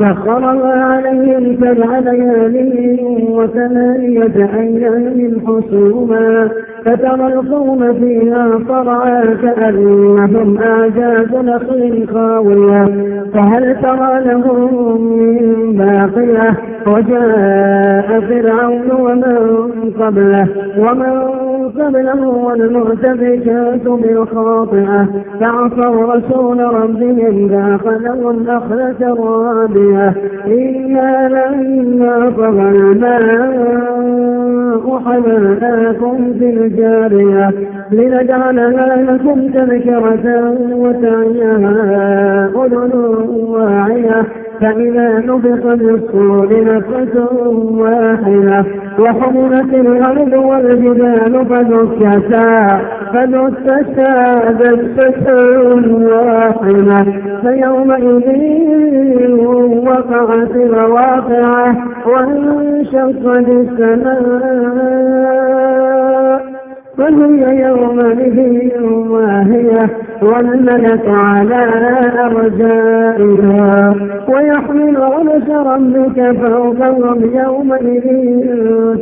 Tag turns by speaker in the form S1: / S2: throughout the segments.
S1: الله عليهم سبع ليال وثمانية أيام حسوما فترى القوم فيها صرعا كأنهم أعجاز نخل خاوية. فهل ترى لهم من باقية؟ وجاء فرعون ومن قبله ومن قبله والمؤتفكات بالخاطئة. فعصوا رسول ربهم فأخذهم أخذة إنا لما طغى الماء حملناكم في الجارية لنجعلها لكم تذكرة وتعيها أذن واعية فإذا نفق بالصور نفقة واحدة وحملت الأرض والجبال فدكتا فدكتا دكة واحدة فيومئذ وقعت الواقعة وانشقت السماء فهي يومئذ واهية والملك على أرجائها ويحمل عرش ربك فوقهم يومئذ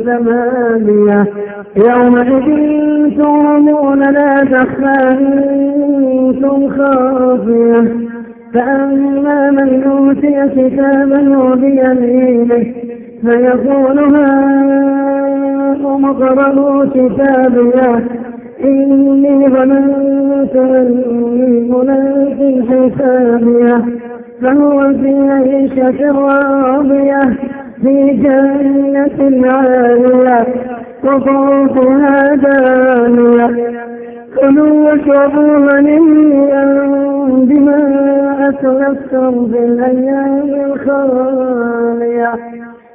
S1: ثمانية يومئذ تعرضون لا تخفى منكم خافية فأما من أوتي كتابه بيمينه فيقول هاؤم اقرءوا كتابيه إني ظننت أني ملاق حسابيه فهو في عيشة راضية في جنة عالية قطوفها دانية. كلوا واشربوا هنيئا بما أسلفتم في الأيام الخالية.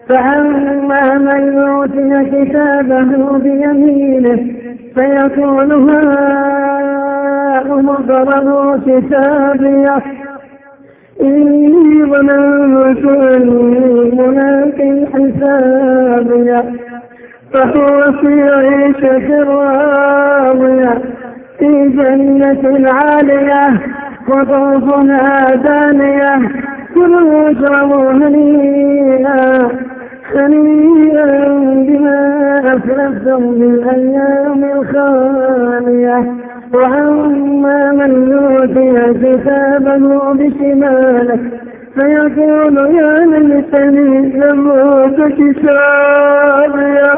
S1: فأما من أوتي كتابه بيمينه فيقول هاؤم اقرءوا كتابيه. إني ظننت أني ملاق حسابيه فهو في عيشة راضية في جنة عالية قطوفها دانية كلوا واشربوا هنيئا هنيئا بما أسلفتم بالأيام الخالية. وأما من أوتي كتابه بشماله فيقول يا ليتني لم أوت كتابيه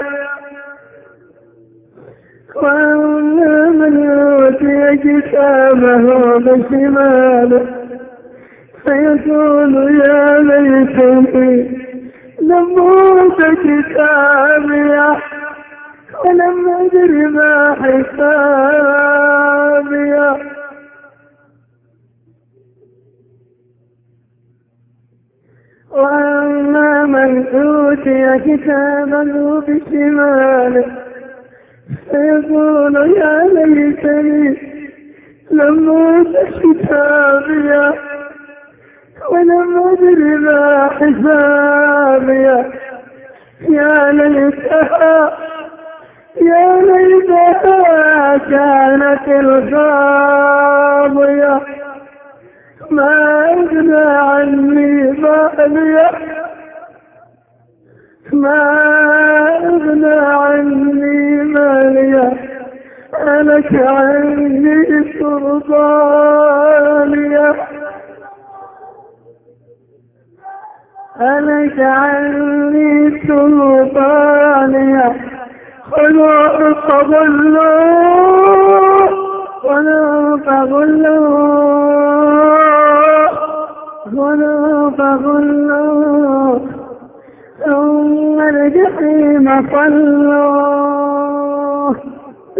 S1: وأما من أوتي كتابه بشماله فيقول يا ليتني لم أوت كتابيه ولم أدر ما حسابيه وأما من أوتي كتابه بشماله فيقول يا ليتني لم أوت كتابيه ولم أدر ما حسابيه يا ليتها يا ليتها كانت القاضية ما أغنى عني مالية ما هلك عني سلطانية هلك عني سلطانية. خذوا فغلوا خذوا فغلوا خذوا فغلوا ثم الجحيم صلوا.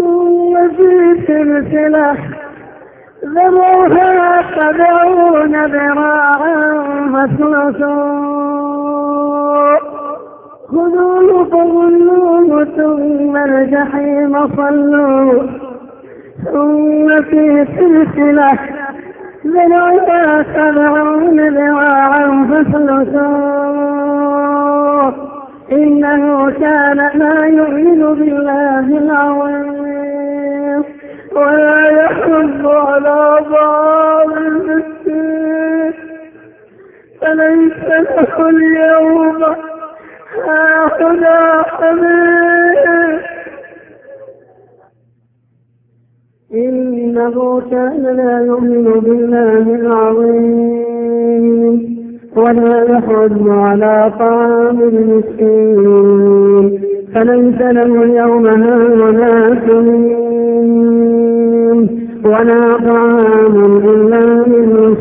S1: ثم في سلسلة ذروها سبعون ذراعا فسلسوا خذوه فغلوه ثم الجحيم صلوا. ثم في سلسلة ذروها سبعون ذراعا فسلسوا إنه كان لا يؤمن بالله العظيم. ولا يحب على ضار المسكين. فليس له اليوم هاهنا حميد إنه كان لا يؤمن بالله العظيم ولا يحض على طعام المسكين. فليس له اليوم هاهنا حميم ولا طعام إلا من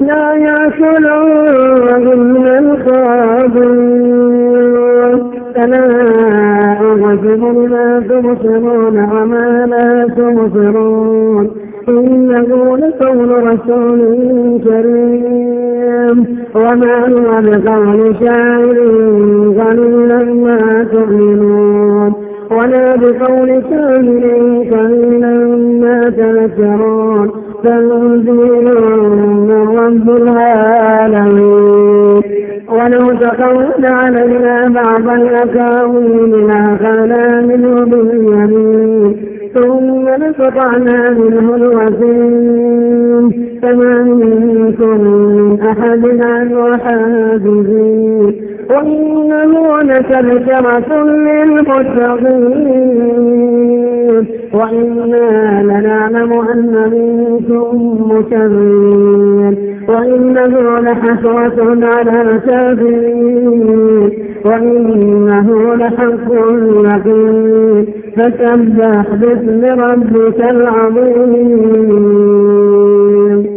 S1: لا يأكلون إلا الخابرين فلا أعجب ما تبصرون وما لا تبصرون. إنه لقول رسول كريم. وما هو بقول شاعر قليلا ما تؤمنون. ولا بقول كامل قليلا ما تذكرون تنزيل من رب العالمين ولو تقول علينا بعض الأكاوين لأخذنا منه باليمين ثم لقطعنا منه الوثيم فما منكم من أحد عنه حاجزين وإنه لتذكرة للمتقين. وإنا لنعلم أن منكم مكذبين وإنه لحسرة على الكافرين. وإنه لحق اليقين فسبح باسم ربك العظيم.